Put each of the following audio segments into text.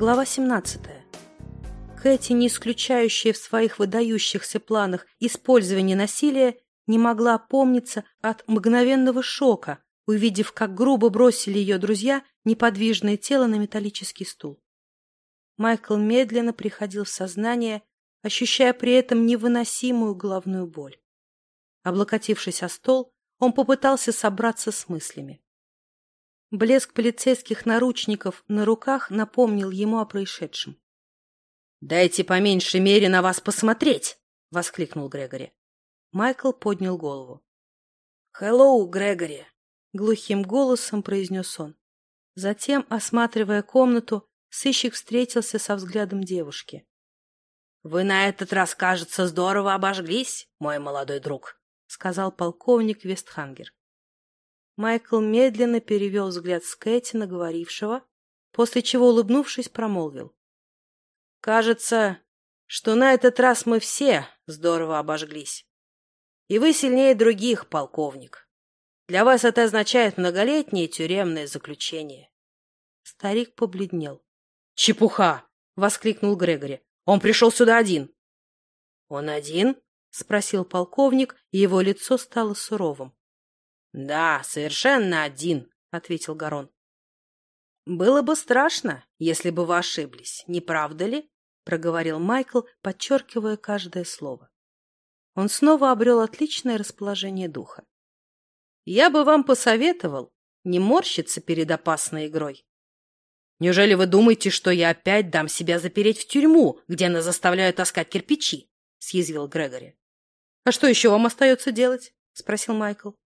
Глава 17. Кэти, не исключающая в своих выдающихся планах использование насилия, не могла опомниться от мгновенного шока, увидев, как грубо бросили ее друзья неподвижное тело на металлический стул. Майкл медленно приходил в сознание, ощущая при этом невыносимую головную боль. Облокотившись о стол, он попытался собраться с мыслями. Блеск полицейских наручников на руках напомнил ему о происшедшем. «Дайте по меньшей мере на вас посмотреть!» — воскликнул Грегори. Майкл поднял голову. «Хеллоу, Грегори!» — глухим голосом произнес он. Затем, осматривая комнату, сыщик встретился со взглядом девушки. «Вы на этот раз, кажется, здорово обожглись, мой молодой друг!» — сказал полковник Вестхангер. Майкл медленно перевел взгляд с Кэти на говорившего, после чего, улыбнувшись, промолвил. — Кажется, что на этот раз мы все здорово обожглись. И вы сильнее других, полковник. Для вас это означает многолетнее тюремное заключение. Старик побледнел. — Чепуха! — воскликнул Грегори. — Он пришел сюда один. — Он один? — спросил полковник, и его лицо стало суровым. — Да, совершенно один, — ответил Гарон. — Было бы страшно, если бы вы ошиблись, не правда ли? — проговорил Майкл, подчеркивая каждое слово. Он снова обрел отличное расположение духа. — Я бы вам посоветовал не морщиться перед опасной игрой. Неужели вы думаете, что я опять дам себя запереть в тюрьму, где нас заставляют таскать кирпичи? — съязвил Грегори. — А что еще вам остается делать? — спросил Майкл. —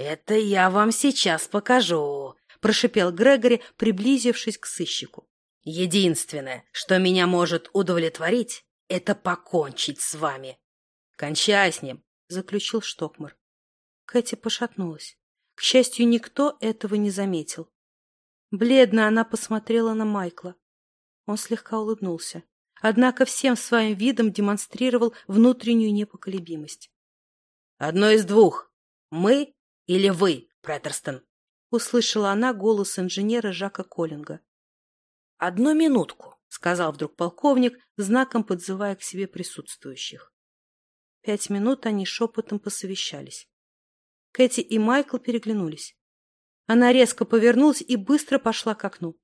Это я вам сейчас покажу, — прошипел Грегори, приблизившись к сыщику. — Единственное, что меня может удовлетворить, это покончить с вами. — Кончай с ним, — заключил Штокмар. Кэти пошатнулась. К счастью, никто этого не заметил. Бледно она посмотрела на Майкла. Он слегка улыбнулся однако всем своим видом демонстрировал внутреннюю непоколебимость. — Одно из двух. Мы или вы, Преттерстон? — услышала она голос инженера Жака Коллинга. — Одну минутку, — сказал вдруг полковник, знаком подзывая к себе присутствующих. Пять минут они шепотом посовещались. Кэти и Майкл переглянулись. Она резко повернулась и быстро пошла к окну.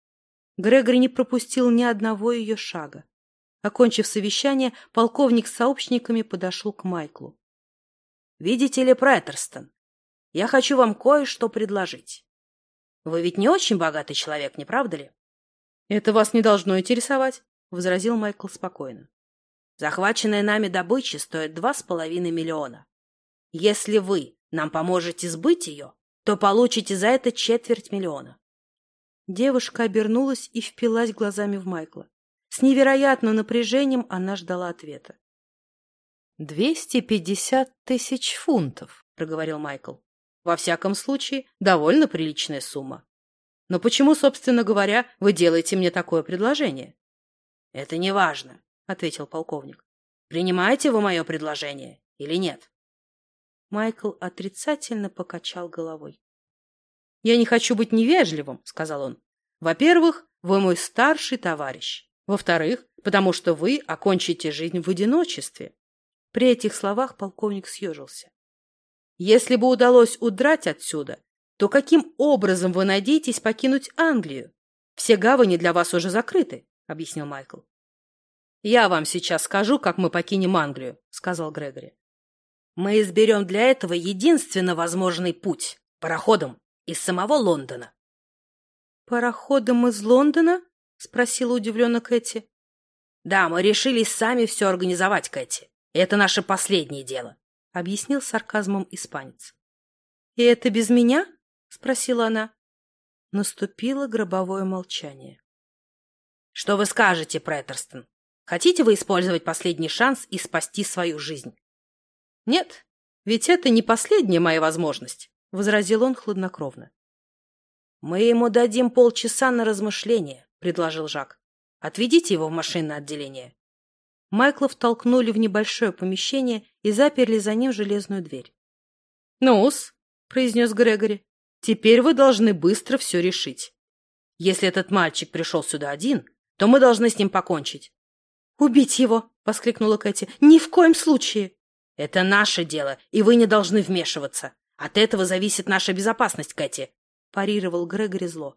Грегори не пропустил ни одного ее шага. Окончив совещание, полковник с сообщниками подошел к Майклу. — Видите ли, Преттерстон, я хочу вам кое-что предложить. Вы ведь не очень богатый человек, не правда ли? — Это вас не должно интересовать, — возразил Майкл спокойно. — Захваченная нами добыча стоит два с половиной миллиона. Если вы нам поможете сбыть ее, то получите за это четверть миллиона. Девушка обернулась и впилась глазами в Майкла. С невероятным напряжением она ждала ответа. «Двести пятьдесят тысяч фунтов», — проговорил Майкл. «Во всяком случае, довольно приличная сумма. Но почему, собственно говоря, вы делаете мне такое предложение?» «Это не важно», — ответил полковник. «Принимаете вы мое предложение или нет?» Майкл отрицательно покачал головой. «Я не хочу быть невежливым», — сказал он. «Во-первых, вы мой старший товарищ. Во-вторых, потому что вы окончите жизнь в одиночестве. При этих словах полковник съежился. Если бы удалось удрать отсюда, то каким образом вы надеетесь покинуть Англию? Все гавани для вас уже закрыты, — объяснил Майкл. «Я вам сейчас скажу, как мы покинем Англию», — сказал Грегори. «Мы изберем для этого единственно возможный путь — пароходом из самого Лондона». «Пароходом из Лондона?» — спросила удивленно Кэти. — Да, мы решили сами все организовать, Кэти. Это наше последнее дело, — объяснил сарказмом испанец. — И это без меня? — спросила она. Наступило гробовое молчание. — Что вы скажете, Преттерстон? Хотите вы использовать последний шанс и спасти свою жизнь? — Нет, ведь это не последняя моя возможность, — возразил он хладнокровно. — Мы ему дадим полчаса на размышление, — предложил Жак. «Отведите его в машинное отделение». Майкла втолкнули в небольшое помещение и заперли за ним железную дверь. «Ну-с», — произнес Грегори, — «теперь вы должны быстро все решить. Если этот мальчик пришел сюда один, то мы должны с ним покончить. «Убить его!» — воскликнула Кэти. «Ни в коем случае!» «Это наше дело, и вы не должны вмешиваться. От этого зависит наша безопасность, Кэти», — парировал Грегори зло.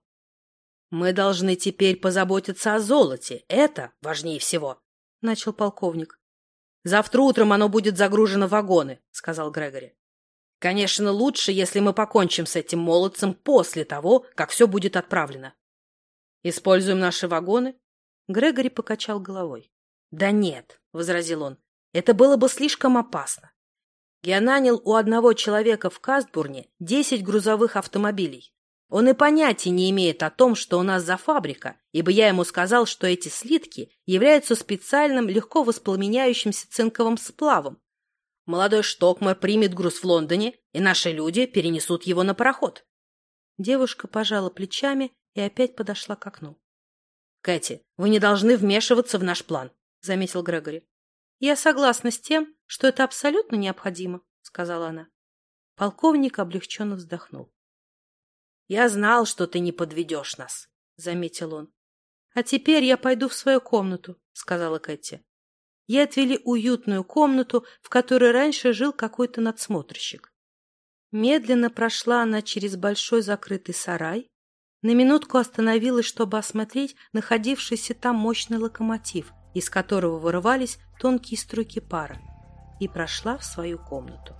«Мы должны теперь позаботиться о золоте. Это важнее всего», — начал полковник. «Завтра утром оно будет загружено в вагоны», — сказал Грегори. «Конечно, лучше, если мы покончим с этим молодцем после того, как все будет отправлено». «Используем наши вагоны?» Грегори покачал головой. «Да нет», — возразил он, — «это было бы слишком опасно. Я нанял у одного человека в Кастбурне десять грузовых автомобилей. Он и понятия не имеет о том, что у нас за фабрика, ибо я ему сказал, что эти слитки являются специальным легко воспламеняющимся цинковым сплавом. Молодой Штокмар примет груз в Лондоне, и наши люди перенесут его на пароход. Девушка пожала плечами и опять подошла к окну. — Кэти, вы не должны вмешиваться в наш план, — заметил Грегори. — Я согласна с тем, что это абсолютно необходимо, — сказала она. Полковник облегченно вздохнул. «Я знал, что ты не подведешь нас», — заметил он. «А теперь я пойду в свою комнату», — сказала Кэти. Ей отвели уютную комнату, в которой раньше жил какой-то надсмотрщик. Медленно прошла она через большой закрытый сарай, на минутку остановилась, чтобы осмотреть находившийся там мощный локомотив, из которого вырывались тонкие струйки пара, и прошла в свою комнату.